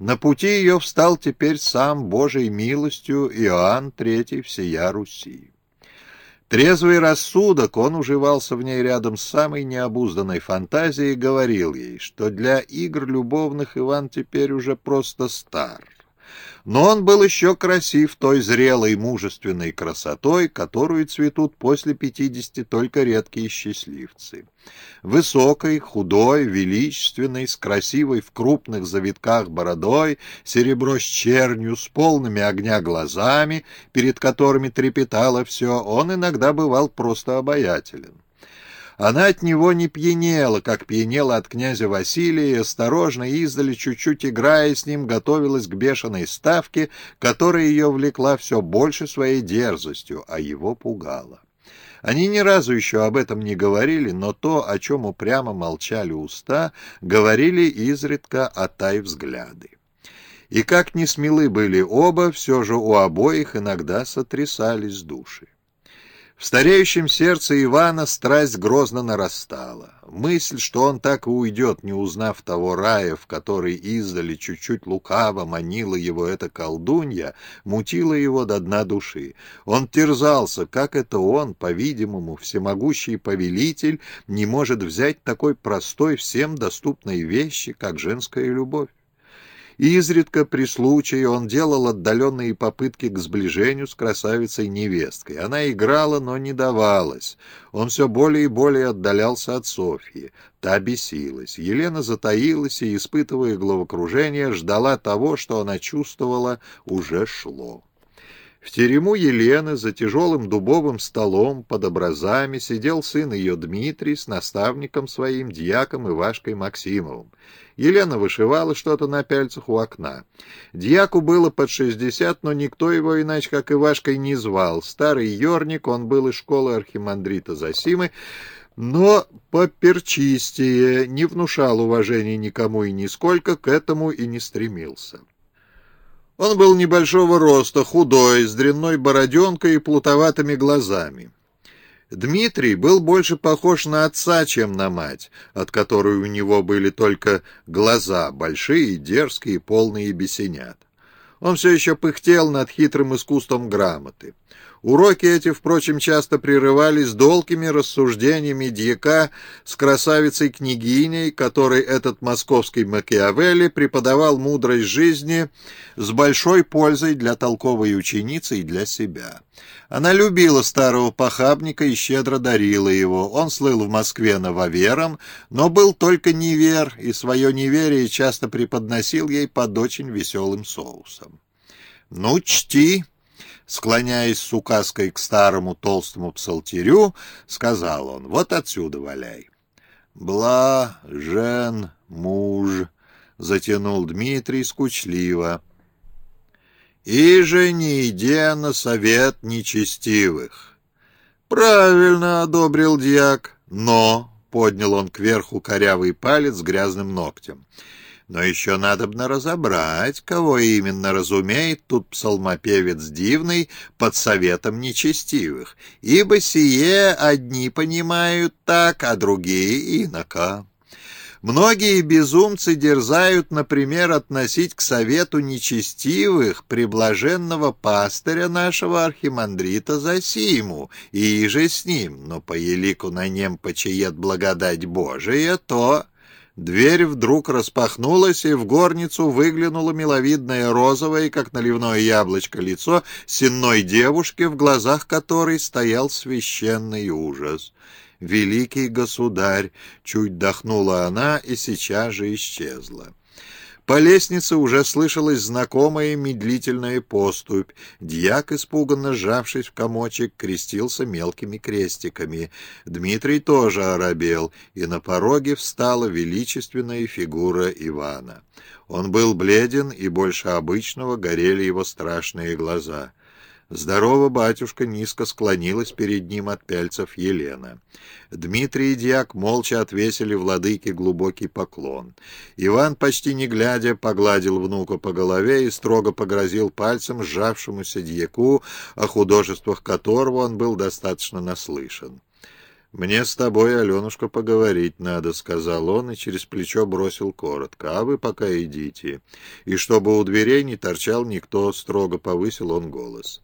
На пути ее встал теперь сам Божьей милостью Иоанн III всея Руси. Трезвый рассудок, он уживался в ней рядом с самой необузданной фантазией и говорил ей, что для игр любовных Иван теперь уже просто стар но он был еще красив той зрелой мужественной красотой, которую цветут после пятидесяти только редкие счастливцы. Высокой, худой, величественной, с красивой в крупных завитках бородой, серебро с чернью, с полными огня глазами, перед которыми трепетало все, он иногда бывал просто обаятелен. Она от него не пьянела, как пьянела от князя Василия, и осторожно, издали, чуть-чуть играя с ним, готовилась к бешеной ставке, которая ее влекла все больше своей дерзостью, а его пугала. Они ни разу еще об этом не говорили, но то, о чем упрямо молчали уста, говорили изредка о тай взгляды. И как не смелы были оба, все же у обоих иногда сотрясались души. В стареющем сердце Ивана страсть грозно нарастала. Мысль, что он так и уйдет, не узнав того рая, в который издали чуть-чуть лукаво манила его эта колдунья, мутила его до дна души. Он терзался, как это он, по-видимому, всемогущий повелитель, не может взять такой простой, всем доступной вещи, как женская любовь. Изредка при случае он делал отдаленные попытки к сближению с красавицей-невесткой. Она играла, но не давалась. Он все более и более отдалялся от Софьи. Та бесилась. Елена затаилась и, испытывая головокружение, ждала того, что она чувствовала, уже шло. В терему Елены за тяжелым дубовым столом под образами сидел сын ее Дмитрий с наставником своим, дьяком Ивашкой Максимовым. Елена вышивала что-то на пяльцах у окна. Дьяку было под шестьдесят, но никто его иначе, как Ивашкой, не звал. Старый ерник, он был из школы архимандрита Засимы, но поперчистее, не внушал уважения никому и нисколько, к этому и не стремился. Он был небольшого роста, худой, с дрянной бороденкой и плутоватыми глазами. Дмитрий был больше похож на отца, чем на мать, от которой у него были только глаза, большие, дерзкие, полные бесенят. Он все еще пыхтел над хитрым искусством грамоты. Уроки эти, впрочем, часто прерывались долгими рассуждениями дьяка с красавицей-княгиней, которой этот московский Макиавелли преподавал мудрость жизни с большой пользой для толковой ученицы и для себя. Она любила старого похабника и щедро дарила его. Он слыл в Москве нововером, но был только невер, и свое неверие часто преподносил ей под очень веселым соусом. «Ну, чти!» Склоняясь с указкой к старому толстому псалтирю, сказал он, вот отсюда валяй. «Блажен муж», — затянул Дмитрий скучливо. «И же не иди на совет нечестивых». «Правильно», — одобрил дьяк, — «но», — поднял он кверху корявый палец с грязным ногтем, — но еще надобно разобрать, кого именно разумеет тут псалмопевец дивный под советом нечестивых, ибо сие одни понимают так, а другие инока. Многие безумцы дерзают, например, относить к совету нечестивых приблаженного пастыря нашего архимандрита Засиму, и же с ним, но по елику на нем почиет благодать Божия, то Дверь вдруг распахнулась, и в горницу выглянуло миловидное розовое, как наливное яблочко, лицо сенной девушки, в глазах которой стоял священный ужас. «Великий государь!» — чуть дохнула она и сейчас же исчезла. По лестнице уже слышалась знакомая медлительная поступь. Дьяк, испуганно сжавшись в комочек, крестился мелкими крестиками. Дмитрий тоже оробел, и на пороге встала величественная фигура Ивана. Он был бледен, и больше обычного горели его страшные глаза. Здорово, батюшка, низко склонилась перед ним от пяльцев Елена. Дмитрий и Дьяк молча отвесили владыке глубокий поклон. Иван, почти не глядя, погладил внука по голове и строго погрозил пальцем сжавшемуся дьяку, о художествах которого он был достаточно наслышан. «Мне с тобой, Аленушка, поговорить надо», — сказал он и через плечо бросил коротко. «А вы пока идите». И чтобы у дверей не торчал никто, строго повысил он голос.